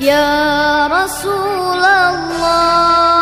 يا رسول الله